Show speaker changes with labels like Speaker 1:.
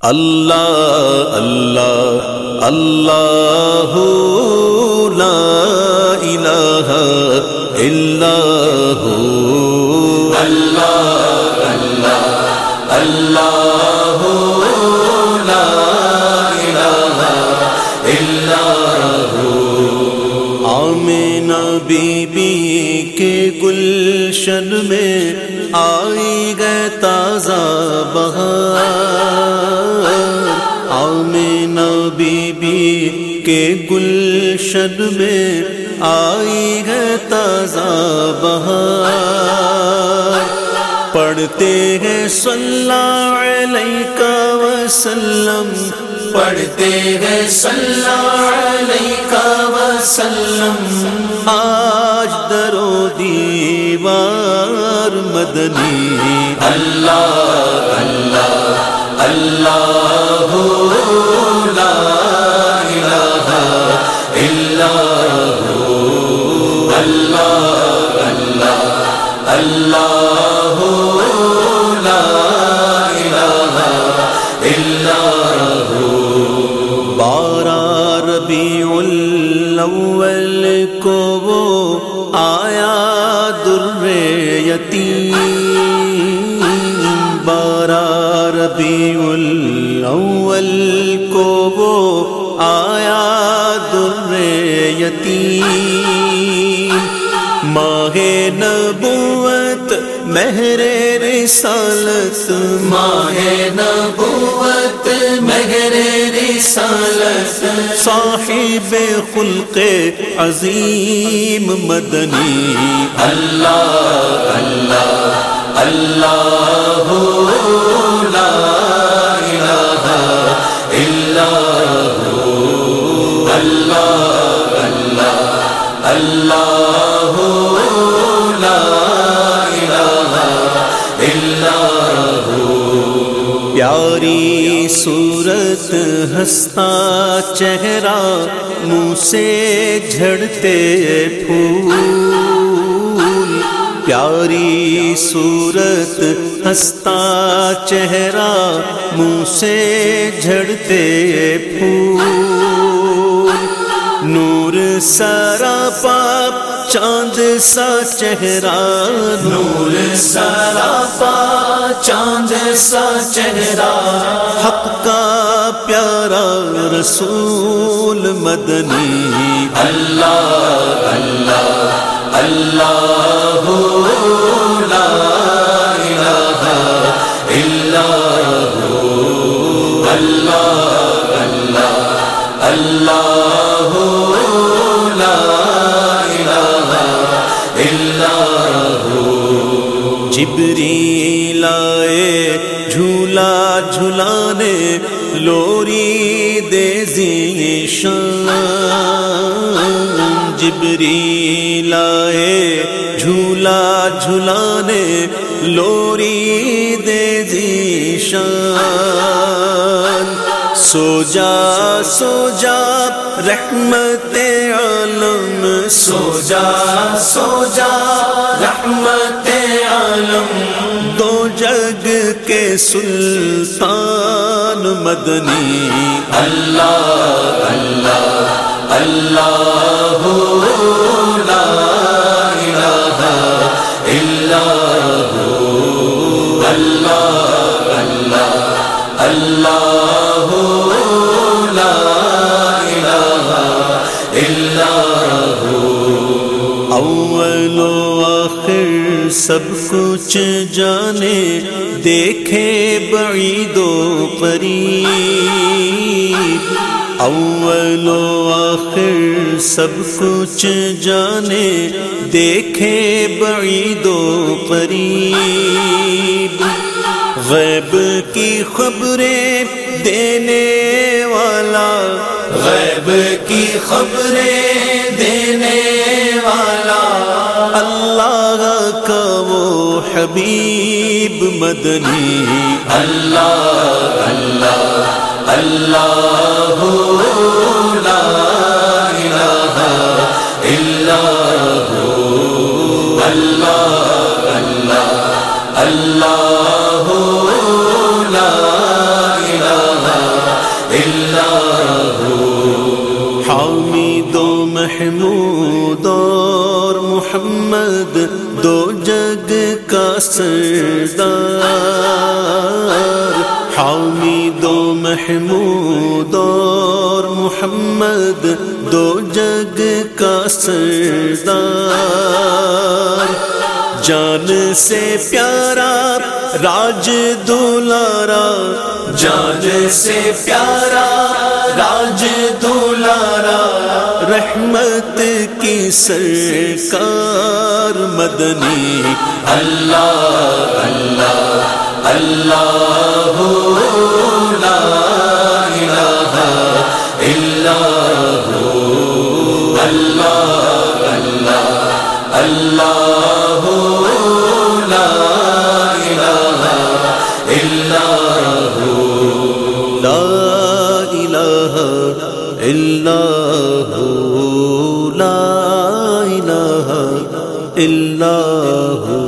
Speaker 1: اللہ اللہ اللہ لا الہ الا ہو۔ اللہ۔ بی کے گلشن میں آئی گئے تازہ بہار۔ بی بی کے گلشن میں آئی ہے تازہ بہار۔ پڑھتے ہیں صلی اللہ علیہ وسلم
Speaker 2: پڑھتے ہیں صلی علیہ وسلم۔
Speaker 1: آج درو دیوار مدنی۔
Speaker 2: اللہ اللہ اللہ، لا الہ الا اللہ۔ اللہ اللہ لا
Speaker 1: آیا در یتیم بارہ ربیع الاول کو وہ آیا در یتیم ماہ نبوت مہرے رسالت
Speaker 2: ماہ نبوت مہر رسالت
Speaker 1: صاحب خلق عظیم مدنی۔
Speaker 2: اللہ اللہ اللہ
Speaker 1: پیاری صورت ہستا چہرہ منہ سے جھڑتے پھول۔ پیاری صورت ہستا چہرہ منہ سے جھڑتے پھول۔ سارا پاپ چاند سا چہرہ
Speaker 2: نور سارا پا چاند سا چہرہ
Speaker 1: حق کا پیارا رسول مدنی
Speaker 2: اللہ اللہ اللہ
Speaker 1: جبری لائے جھولا جھلانے لوری دے ذیشان جبری لائے جھولا جھلانے لوری دے ذیشان سو جا سو جا رحمت عالم۔
Speaker 2: سو جا سو جا رحمت عالم
Speaker 1: دو جگ کے سلطان مدنی۔
Speaker 2: اللہ اللہ اللہ لا
Speaker 1: اول و آخر سب کچھ جانے، دیکھے بعید و قریب۔ اول و آخر سب کچھ جانے، دیکھے بعید و قریب۔ غیب کی خبریں دینے والا،
Speaker 2: غیب کی خبریں دینے
Speaker 1: حبیب مدنی.
Speaker 2: اللہ اللہ اللہ ہو اللہ اللہ اللہ محمود اور محمد دو جگ
Speaker 1: سردار حامی دو محمود اور محمد دو جگ کا سردار۔ جان سے پیارا راج دولارا جان سے پیارا راج دولارا رحمت کی سرکار مدنی۔
Speaker 2: اللہ اللہ اللہ
Speaker 1: ہو ہو